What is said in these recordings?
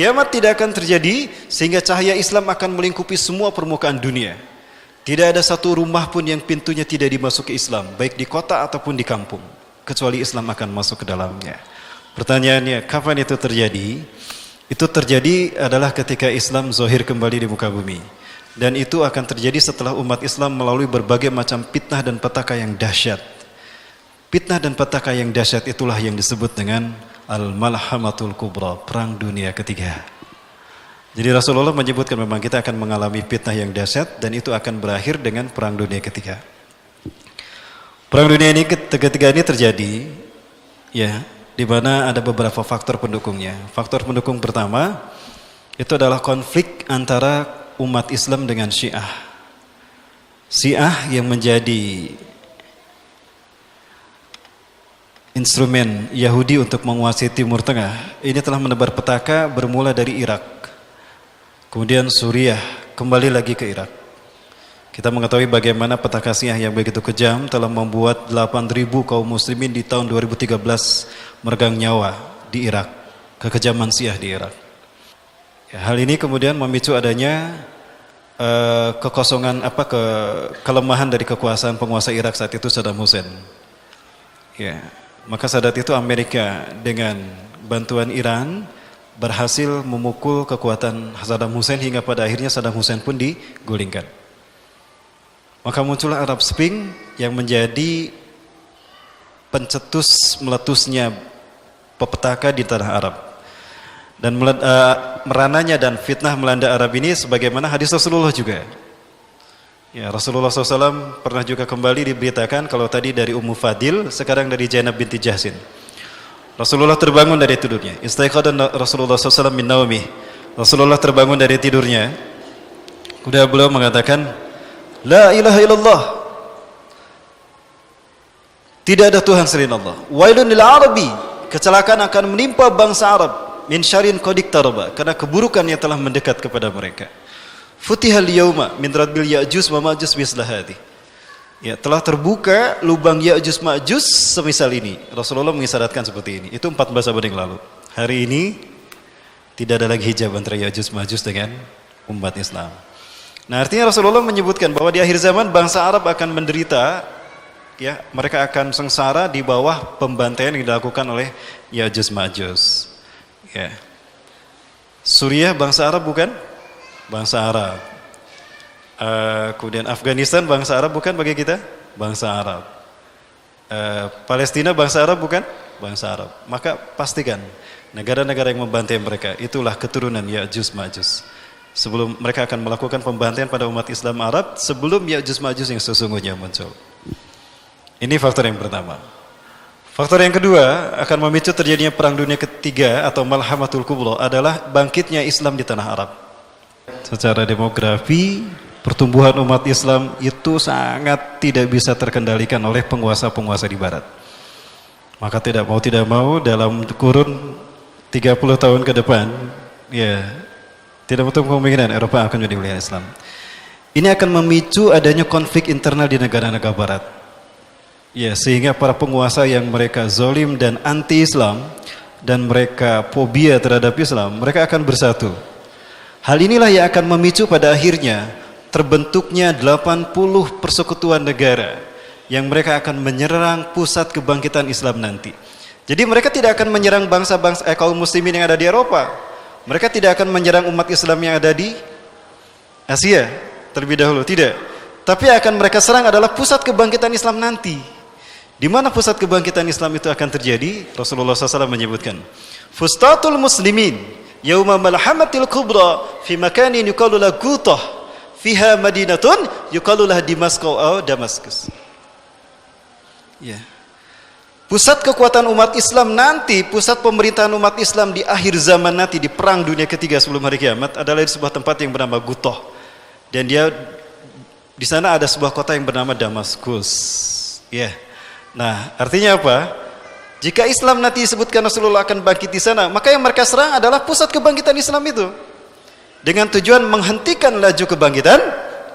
Kiamat tidak akan terjadi sehingga cahaya Islam akan melingkupi semua permukaan dunia. Tidak ada satu rumah pun yang pintunya tidak dimasuki Islam, baik di kota ataupun di kampung, kecuali Islam akan masuk ke dalamnya. Pertanyaannya, kapan itu terjadi? Itu terjadi adalah ketika Islam zohir kembali di muka bumi. Dan itu akan terjadi setelah umat Islam melalui berbagai macam fitnah dan petaka yang dahsyat. Fitnah dan petaka yang dahsyat itulah yang disebut dengan Al-Malhamatul Kubra, Perang Dunia Ketiga. Jadi Rasulullah menyebutkan memang kita akan mengalami fitnah yang dahsyat dan itu akan berakhir dengan Perang Dunia Ketiga. Perang Dunia ini ketiga ini terjadi ya di mana ada beberapa faktor pendukungnya. Faktor pendukung pertama itu adalah konflik antara umat Islam dengan Syiah. Syiah yang menjadi instrumen Yahudi untuk menguasai Timur Tengah. Ini telah menebar petaka bermula dari Irak kemudian Suriah kembali lagi ke Irak. Kita mengetahui bagaimana petaka Syiah yang begitu kejam telah membuat 8.000 kaum muslimin di tahun 2013 meregang nyawa di Irak kekejaman Syiah di Irak. Ya, hal ini kemudian memicu adanya uh, kekosongan apa ke kelemahan dari kekuasaan penguasa Irak saat itu Saddam Hussein. Ya maka saat itu Amerika dengan bantuan Iran berhasil memukul kekuatan Saddam Hussein hingga pada akhirnya Saddam Hussein pun digulingkan. Maka muncullah Arab Spring yang menjadi pencetus meletusnya pepetaka di tanah Arab. Dan uh, merananya dan fitnah melanda Arab ini sebagaimana hadis Rasulullah juga. Ya, Rasulullah SAW pernah juga kembali diberitakan kalau tadi dari Ummu Fadil, sekarang dari Zainab binti Jahsin. Rasulullah terbangun dari tidurnya. Istaiqadan Rasulullah SAW min naumi. Rasulullah terbangun dari tidurnya. Kemudian beliau mengatakan, La ilaha illallah. Tidak ada Tuhan selain Allah. Wailun lil Arabi. Kecelakaan akan menimpa bangsa Arab min syarin qadik taraba karena keburukan yang telah mendekat kepada mereka. Futihal yauma min radbil Ya'juj wa Ma'juj mislah hadi. Ya, telah terbuka lubang Ya'juj Ma'juj semisal ini. Rasulullah mengisyaratkan seperti ini. Itu 14 abad yang lalu. Hari ini tidak ada lagi hijab antara Ya'juj Ma'juj dengan umat Islam. Nah, artinya Rasulullah menyebutkan bahwa di akhir zaman bangsa Arab akan menderita ya, mereka akan sengsara di bawah pembantaian yang dilakukan oleh Ya'juj Ma'juj. Ya. Suriah bangsa Arab bukan? Bangsa Arab. Uh, kemudian Afghanistan bangsa Arab bukan bagi kita? Bangsa Arab. Uh, Palestina bangsa Arab bukan? Bangsa Arab. Maka pastikan negara-negara yang membantai mereka itulah keturunan Ya'juj Ma'juj. Sebelum mereka akan melakukan pembantaian pada umat Islam Arab sebelum Ya'juj Ma'juj yang sesungguhnya muncul. Ini faktor yang pertama. Faktor yang kedua akan memicu terjadinya perang dunia ketiga atau malhamatul kubra adalah bangkitnya Islam di tanah Arab secara demografi pertumbuhan umat Islam itu sangat tidak bisa terkendalikan oleh penguasa-penguasa di barat. Maka tidak mau tidak mau dalam kurun 30 tahun ke depan ya tidak betul kemungkinan Eropa akan menjadi wilayah Islam. Ini akan memicu adanya konflik internal di negara-negara barat. Ya, sehingga para penguasa yang mereka zolim dan anti-Islam dan mereka fobia terhadap Islam, mereka akan bersatu Hal inilah yang akan memicu pada akhirnya terbentuknya 80 persekutuan negara yang mereka akan menyerang pusat kebangkitan Islam nanti. Jadi mereka tidak akan menyerang bangsa-bangsa eh, kaum muslimin yang ada di Eropa. Mereka tidak akan menyerang umat Islam yang ada di Asia terlebih dahulu, tidak. Tapi akan mereka serang adalah pusat kebangkitan Islam nanti. Di mana pusat kebangkitan Islam itu akan terjadi? Rasulullah SAW menyebutkan, Fustatul muslimin yauma malhamatil kubra fi makanin yuqalu la gutah fiha madinatun yuqalu lah Damaskus atau Damaskus. Ya. Pusat kekuatan umat Islam nanti, pusat pemerintahan umat Islam di akhir zaman nanti di perang dunia ketiga sebelum hari kiamat adalah di sebuah tempat yang bernama Gutoh. Dan dia di sana ada sebuah kota yang bernama Damaskus. Ya. Nah, artinya apa? Jika Islam nanti disebutkan Rasulullah akan bangkit di sana, maka yang mereka serang adalah pusat kebangkitan Islam itu. Dengan tujuan menghentikan laju kebangkitan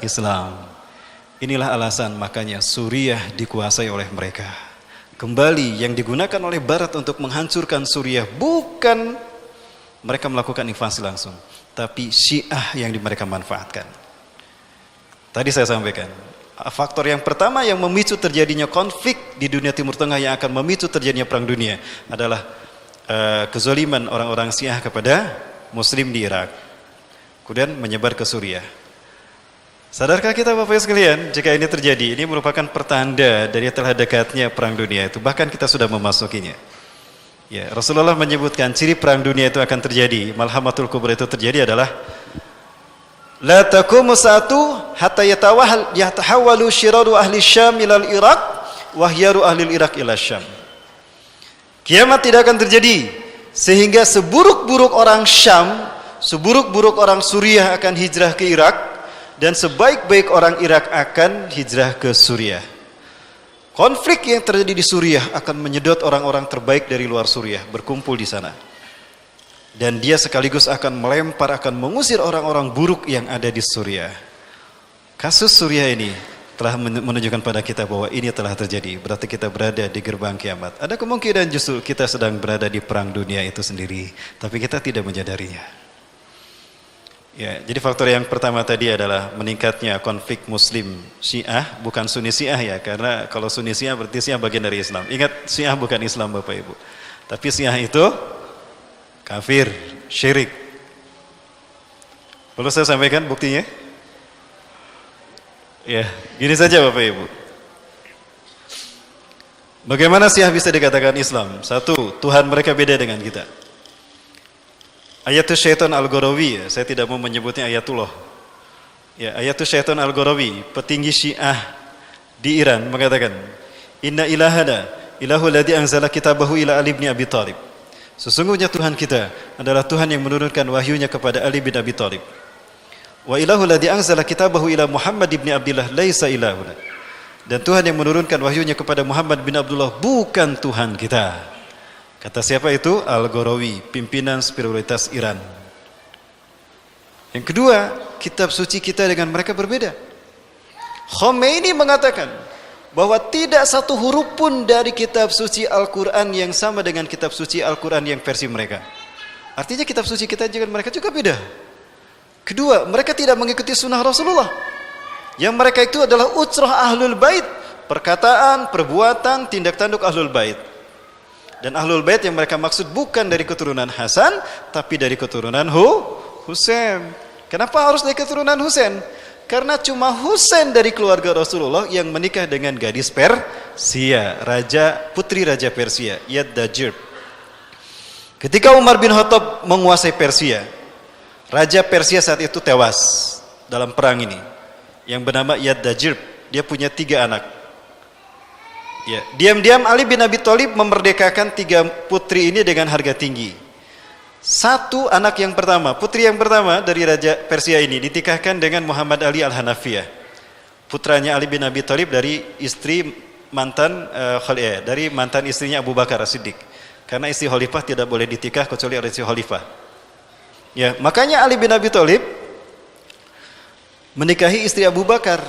Islam. Inilah alasan makanya Suriah dikuasai oleh mereka. Kembali yang digunakan oleh Barat untuk menghancurkan Suriah bukan mereka melakukan invasi langsung. Tapi Syiah yang mereka manfaatkan. Tadi saya sampaikan, faktor yang pertama yang memicu terjadinya konflik di dunia Timur Tengah yang akan memicu terjadinya perang dunia adalah uh, kezaliman orang-orang Syiah kepada Muslim di Irak. Kemudian menyebar ke Suriah. Sadarkah kita Bapak sekalian, jika ini terjadi, ini merupakan pertanda dari telah dekatnya perang dunia itu. Bahkan kita sudah memasukinya. Ya, Rasulullah menyebutkan ciri perang dunia itu akan terjadi, malhamatul kubra itu terjadi adalah La taqumu satu hatta yatawahal yatahawalu syiradu ahli Syam ila Irak wahyaru ahli Irak ila Syam. Kiamat tidak akan terjadi sehingga seburuk-buruk orang Syam, seburuk-buruk orang Suriah akan hijrah ke Irak dan sebaik-baik orang Irak akan hijrah ke Suriah. Konflik yang terjadi di Suriah akan menyedot orang-orang terbaik dari luar Suriah berkumpul di sana. Dan dia sekaligus akan melempar, akan mengusir orang-orang buruk yang ada di Suriah. Kasus Suriah ini telah menunjukkan pada kita bahwa ini telah terjadi. Berarti kita berada di gerbang kiamat. Ada kemungkinan justru kita sedang berada di perang dunia itu sendiri. Tapi kita tidak menyadarinya. Ya, jadi faktor yang pertama tadi adalah meningkatnya konflik Muslim Syiah, bukan Sunni Syiah ya, karena kalau Sunni Syiah berarti Syiah bagian dari Islam. Ingat Syiah bukan Islam Bapak Ibu. Tapi Syiah itu kafir, syirik. Perlu saya sampaikan buktinya? Ya, gini saja Bapak Ibu. Bagaimana Syiah bisa dikatakan Islam? Satu, Tuhan mereka beda dengan kita. Ayatul Syaitan Al-Gharawi, ya, saya tidak mau menyebutnya ayatullah. Ya, Ayatul Syaitan Al-Gharawi, petinggi Syiah di Iran mengatakan, "Inna ilahana ilahu ladzi anzala kitabahu ila Ali Abi Thalib." Sesungguhnya Tuhan kita adalah Tuhan yang menurunkan wahyunya kepada Ali bin Abi Thalib. Wa ilahu ladzi anzala kitabahu ila Muhammad bin Abdullah laisa ilahuna. Dan Tuhan yang menurunkan wahyunya kepada Muhammad bin Abdullah bukan Tuhan kita. Kata siapa itu? Al-Gharawi, pimpinan spiritualitas Iran. Yang kedua, kitab suci kita dengan mereka berbeda. Khomeini mengatakan bahwa tidak satu huruf pun dari kitab suci Al-Quran yang sama dengan kitab suci Al-Quran yang versi mereka. Artinya kitab suci kita dengan mereka juga beda. Kedua, mereka tidak mengikuti sunnah Rasulullah. Yang mereka itu adalah utsrah ahlul bait. Perkataan, perbuatan, tindak tanduk ahlul bait. Dan ahlul bait yang mereka maksud bukan dari keturunan Hasan, tapi dari keturunan Hu Husain. Kenapa harus dari keturunan Husain? Karena cuma Husain dari keluarga Rasulullah yang menikah dengan gadis Persia, raja putri raja Persia, Yad Dajir. Ketika Umar bin Khattab menguasai Persia, raja Persia saat itu tewas dalam perang ini. Yang bernama Yad Dajir, dia punya tiga anak. Ya, diam-diam Ali bin Abi Thalib memerdekakan tiga putri ini dengan harga tinggi. Satu anak yang pertama, putri yang pertama dari Raja Persia ini ditikahkan dengan Muhammad Ali Al-Hanafiyah. Putranya Ali bin Abi Thalib dari istri mantan uh, dari mantan istrinya Abu Bakar As-Siddiq. Karena istri khalifah tidak boleh ditikah kecuali oleh istri khalifah. Ya, makanya Ali bin Abi Thalib menikahi istri Abu Bakar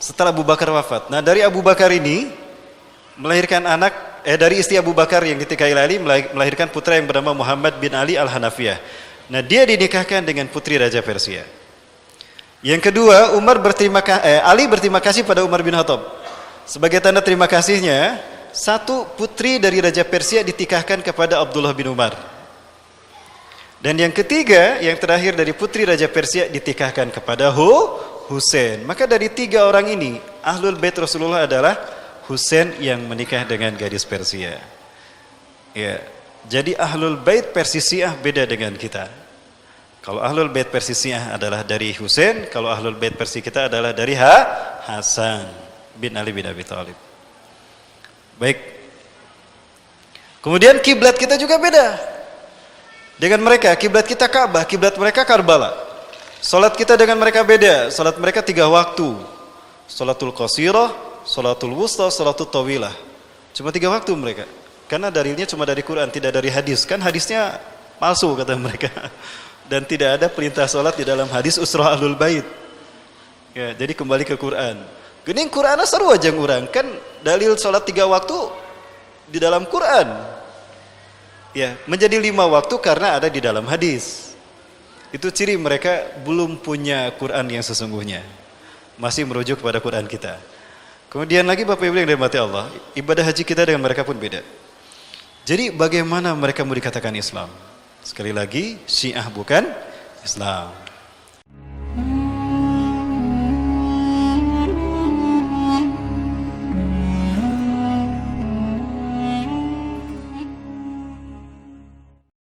setelah Abu Bakar wafat. Nah, dari Abu Bakar ini melahirkan anak eh dari istri Abu Bakar yang ditikahi Ali melahirkan putra yang bernama Muhammad bin Ali Al-Hanafiyah. Nah, dia dinikahkan dengan putri Raja Persia. Yang kedua, Umar berterima eh, Ali berterima kasih pada Umar bin Khattab. Sebagai tanda terima kasihnya, satu putri dari Raja Persia ditikahkan kepada Abdullah bin Umar. Dan yang ketiga, yang terakhir dari putri Raja Persia ditikahkan kepada Hu Hussein. Maka dari tiga orang ini, Ahlul Bait Rasulullah adalah Husain yang menikah dengan gadis Persia. Ya, jadi ahlul bait Persisiah beda dengan kita. Kalau ahlul bait Persisiah adalah dari Husain, kalau ahlul bait Persi kita adalah dari ha Hasan bin Ali bin Abi Thalib. Baik. Kemudian kiblat kita juga beda. Dengan mereka, kiblat kita Ka'bah, kiblat mereka Karbala. Salat kita dengan mereka beda. Salat mereka tiga waktu. Salatul qasirah, salatul wusta, salatul tawilah. Cuma tiga waktu mereka. Karena dalilnya cuma dari Quran, tidak dari hadis. Kan hadisnya palsu kata mereka. Dan tidak ada perintah salat di dalam hadis usrah ahlul bait. Ya, jadi kembali ke Quran. Gening Quran seru aja ngurang. Kan dalil salat tiga waktu di dalam Quran. Ya, menjadi lima waktu karena ada di dalam hadis. Itu ciri mereka belum punya Quran yang sesungguhnya. Masih merujuk kepada Quran kita. Kemudian lagi Bapak Ibu yang dirahmati Allah, ibadah haji kita dengan mereka pun beda. Jadi bagaimana mereka mau dikatakan Islam? Sekali lagi, Syiah bukan Islam.